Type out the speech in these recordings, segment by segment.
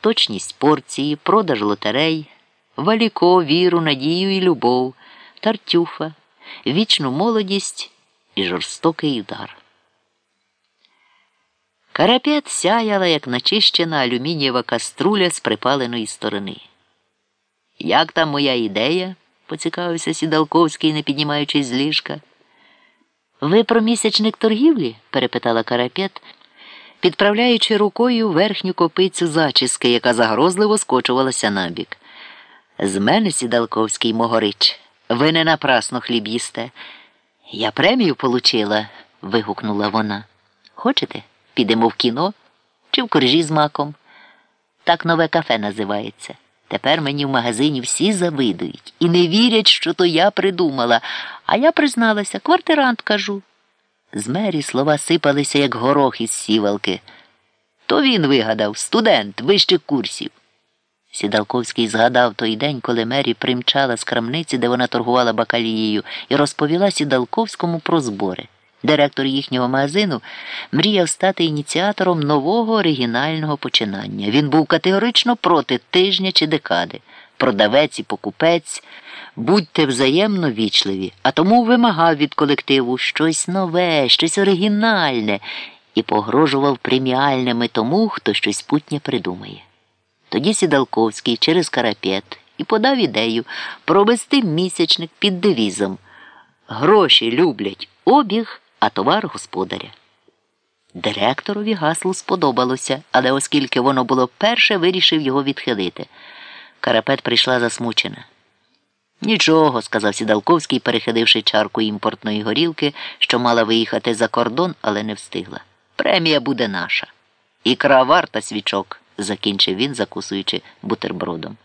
точність порції, продаж лотерей, валіко, віру, надію і любов, тартюфа, вічну молодість і жорстокий удар. Карапет сяяла, як начищена алюмінієва каструля з припаленої сторони. Як там моя ідея? поцікавився Сідалковський, не піднімаючись з ліжка. Ви про місячник торгівлі? перепитала карапет, підправляючи рукою верхню копицю зачіски, яка загрозливо скочувалася набік. З мене, Сідалковський Могорич, ви не напрасно хліб їсте. Я премію получила, вигукнула вона. Хочете? Підемо в кіно чи в коржі з маком? Так нове кафе називається. Тепер мені в магазині всі завидують і не вірять, що то я придумала, а я призналася, квартирант кажу. З мері слова сипалися, як горох із сівалки. То він вигадав студент вищих курсів. Сідалковський згадав той день, коли Мері примчала з крамниці, де вона торгувала бакалією, і розповіла Сідалковському про збори. Директор їхнього магазину мріяв стати ініціатором нового оригінального починання. Він був категорично проти тижня чи декади. Продавець і покупець, будьте взаємно вічливі, а тому вимагав від колективу щось нове, щось оригінальне і погрожував преміальними тому, хто щось путнє придумає. Тоді Сідалковський через карапет і подав ідею провести місячник під девізом. Гроші люблять обіг а товар господаря. Директорові гасло сподобалося, але оскільки воно було перше, вирішив його відхилити. Карапет прийшла засмучена. Нічого, сказав Сідалковський, перехиливши чарку імпортної горілки, що мала виїхати за кордон, але не встигла. Премія буде наша. Ікра варта свічок, закінчив він, закусуючи бутербродом.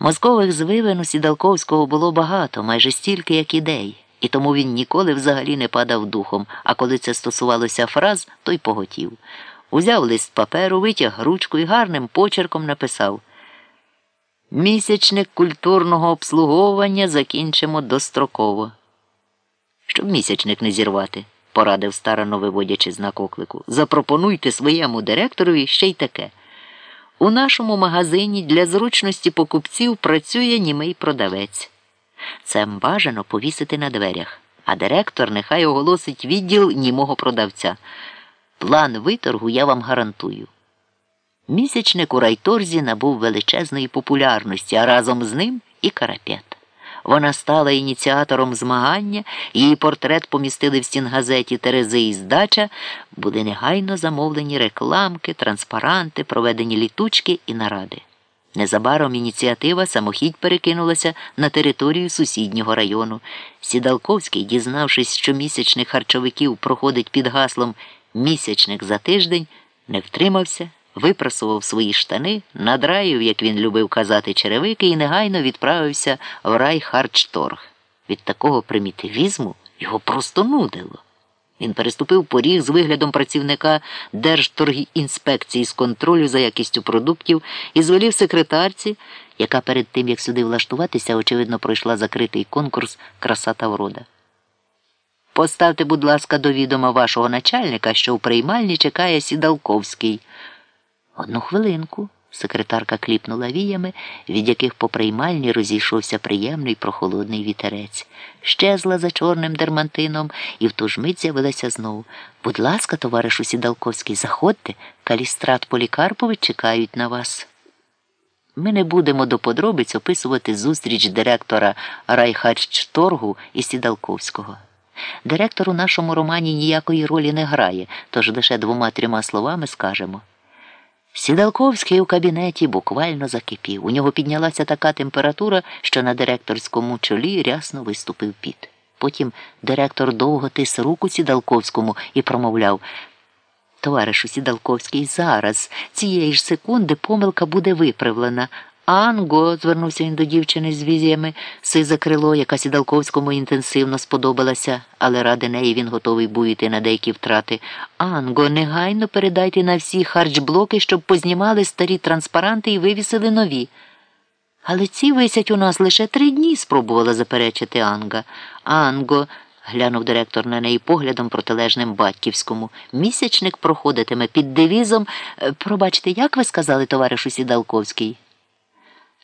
Мозкових звивин у Сідалковського було багато, майже стільки, як ідей і тому він ніколи взагалі не падав духом, а коли це стосувалося фраз, то й поготів. Узяв лист паперу, витяг ручку і гарним почерком написав Місячник культурного обслуговування закінчимо достроково. Щоб місячник не зірвати, порадив старано виводячи знак оклику. Запропонуйте своєму директорові ще й таке. У нашому магазині для зручності покупців працює німий продавець. Це бажано повісити на дверях, а директор нехай оголосить відділ німого продавця. План виторгу я вам гарантую. Місячник у райторзі набув величезної популярності, а разом з ним і карапет. Вона стала ініціатором змагання, її портрет помістили в стінгазеті Терези і здача, були негайно замовлені рекламки, транспаранти, проведені літучки і наради. Незабаром ініціатива самохідь перекинулася на територію сусіднього району. Сідалковський, дізнавшись, що місячник харчовиків проходить під гаслом місячник за тиждень, не втримався, випрасував свої штани, надраїв, як він любив казати, черевики, і негайно відправився в рай харчторг. Від такого примітивізму його просто нудило. Він переступив поріг з виглядом працівника Держторгінспекції з контролю за якістю продуктів і звелів секретарці, яка перед тим, як сюди влаштуватися, очевидно, пройшла закритий конкурс Краса та врода. Поставте, будь ласка, до відома вашого начальника, що в приймальні чекає Сідалковський. Одну хвилинку. Секретарка кліпнула віями, від яких по приймальні розійшовся приємний прохолодний вітерець, щезла за чорним дермантином і в ту ж мить з'явилася знову. Будь ласка, товаришу Сідалковський, заходьте, Калістрат Полікарпович чекають на вас. Ми не будемо до подробиць описувати зустріч директора Райхарчторгу і Сідалковського. Директор у нашому романі ніякої ролі не грає, тож лише двома трьома словами скажемо. Сідалковський у кабінеті буквально закипів. У нього піднялася така температура, що на директорському чолі рясно виступив піт. Потім директор довго тис руку Сідалковському і промовляв Товаришу Сідалковський, зараз, цієї ж секунди, помилка буде виправлена. Анго, звернувся він до дівчини з візіями, сизе крило, яка Сідалковському інтенсивно сподобалася, але ради неї він готовий був іти на деякі втрати. Анго, негайно передайте на всі харчблоки, щоб познімали старі транспаранти і вивісили нові. Але ці висять у нас лише три дні, спробувала заперечити Анга. Анго, глянув директор на неї поглядом протилежним батьківському. Місячник проходитиме під девізом. е, Пробачте, як ви сказали, товаришу Сідалковський?